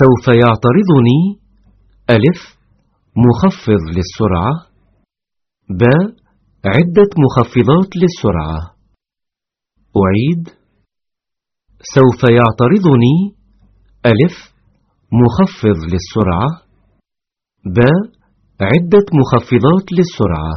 سوف يعترضني. ألف مخفض للسرعة. ب عدة مخفضات للسرعة. أعيد. سوف يعترضني. ألف مخفض للسرعة. ب عدة مخفضات للسرعة.